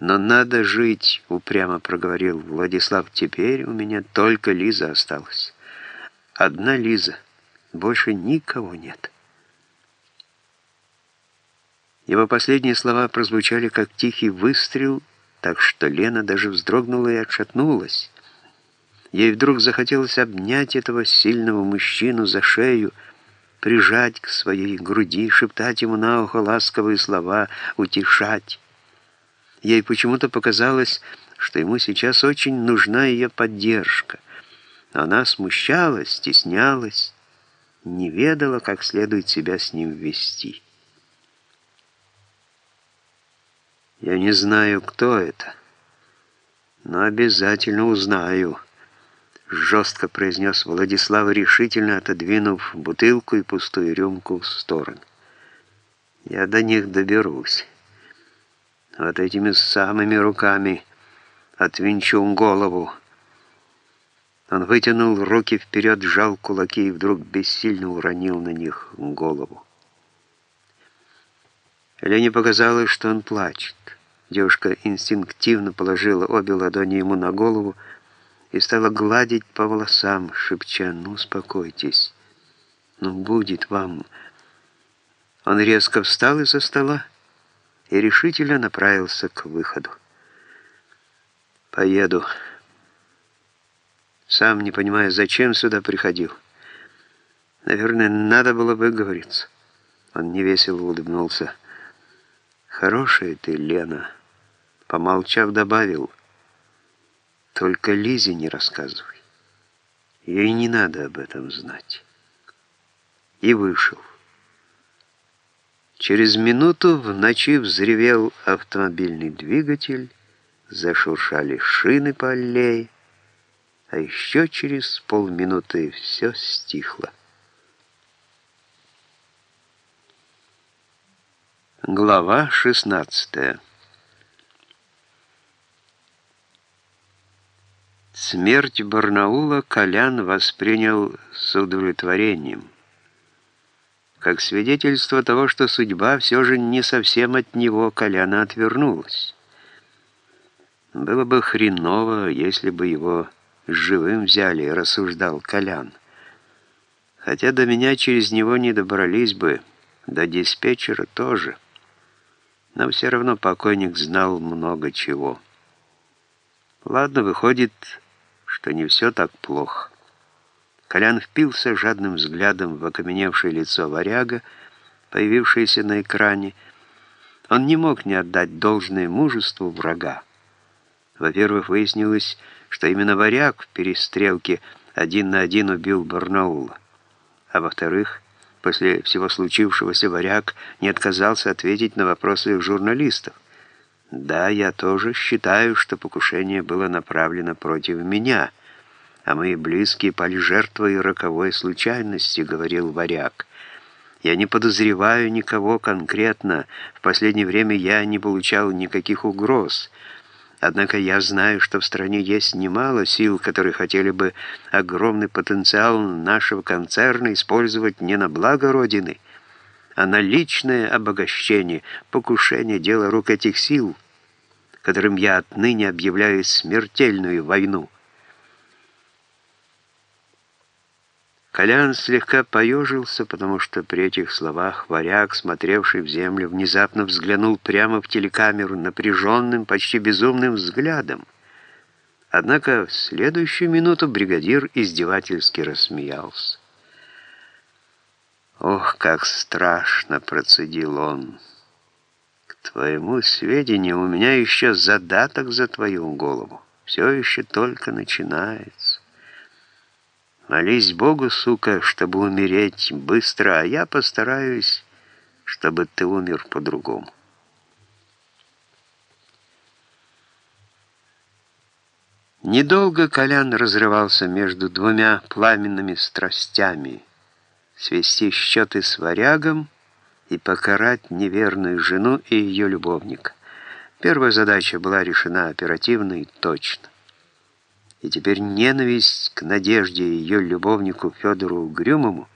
«Но надо жить», — упрямо проговорил Владислав. «Теперь у меня только Лиза осталась. Одна Лиза. Больше никого нет». Его последние слова прозвучали как тихий выстрел, так что Лена даже вздрогнула и отшатнулась. Ей вдруг захотелось обнять этого сильного мужчину за шею, прижать к своей груди, шептать ему на ухо ласковые слова, утешать. Ей почему-то показалось, что ему сейчас очень нужна ее поддержка. Она смущалась, стеснялась, не ведала, как следует себя с ним вести. «Я не знаю, кто это, но обязательно узнаю», — жестко произнес Владислав, решительно отодвинув бутылку и пустую рюмку в сторону. «Я до них доберусь» вот этими самыми руками отвинчу голову. Он вытянул руки вперед, сжал кулаки и вдруг бессильно уронил на них голову. Лене показалось, что он плачет. Девушка инстинктивно положила обе ладони ему на голову и стала гладить по волосам, шепча «Ну, успокойтесь, ну, будет вам». Он резко встал из-за стола, и решительно направился к выходу. «Поеду. Сам не понимая, зачем сюда приходил. Наверное, надо было выговориться». Он невесело улыбнулся. «Хорошая ты, Лена», — помолчав, добавил. «Только Лизе не рассказывай. Ей не надо об этом знать». И вышел. Через минуту в ночи взревел автомобильный двигатель, зашуршали шины по аллее, а еще через полминуты все стихло. Глава 16 Смерть Барнаула Колян воспринял с удовлетворением как свидетельство того, что судьба все же не совсем от него Коляна отвернулась. Было бы хреново, если бы его живым взяли, рассуждал Колян. Хотя до меня через него не добрались бы, до диспетчера тоже. Но все равно покойник знал много чего. Ладно, выходит, что не все так плохо. Колян впился жадным взглядом в окаменевшее лицо варяга, появившееся на экране. Он не мог не отдать должное мужеству врага. Во-первых, выяснилось, что именно варяг в перестрелке один на один убил Барнаула. А во-вторых, после всего случившегося варяг не отказался ответить на вопросы журналистов. «Да, я тоже считаю, что покушение было направлено против меня» а мои близкие пали жертвой роковой случайности», — говорил варяг. «Я не подозреваю никого конкретно. В последнее время я не получал никаких угроз. Однако я знаю, что в стране есть немало сил, которые хотели бы огромный потенциал нашего концерна использовать не на благо Родины, а на личное обогащение, покушение дела рук этих сил, которым я отныне объявляю смертельную войну». Колян слегка поежился, потому что при этих словах варяг, смотревший в землю, внезапно взглянул прямо в телекамеру напряженным, почти безумным взглядом. Однако в следующую минуту бригадир издевательски рассмеялся. «Ох, как страшно!» — процедил он. «К твоему сведению, у меня еще задаток за твою голову. Все еще только начинается». Молись Богу, сука, чтобы умереть быстро, а я постараюсь, чтобы ты умер по-другому. Недолго Колян разрывался между двумя пламенными страстями — свести счеты с варягом и покарать неверную жену и ее любовника. Первая задача была решена оперативно и точно и теперь ненависть к Надежде ее любовнику Федору Угрюмому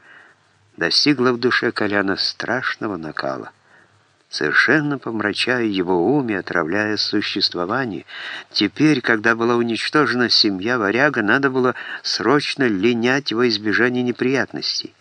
достигла в душе Коляна страшного накала. совершенно помрачая его ум и отравляя существование. Теперь, когда была уничтожена семья варяга, надо было срочно линять во избежание неприятностей.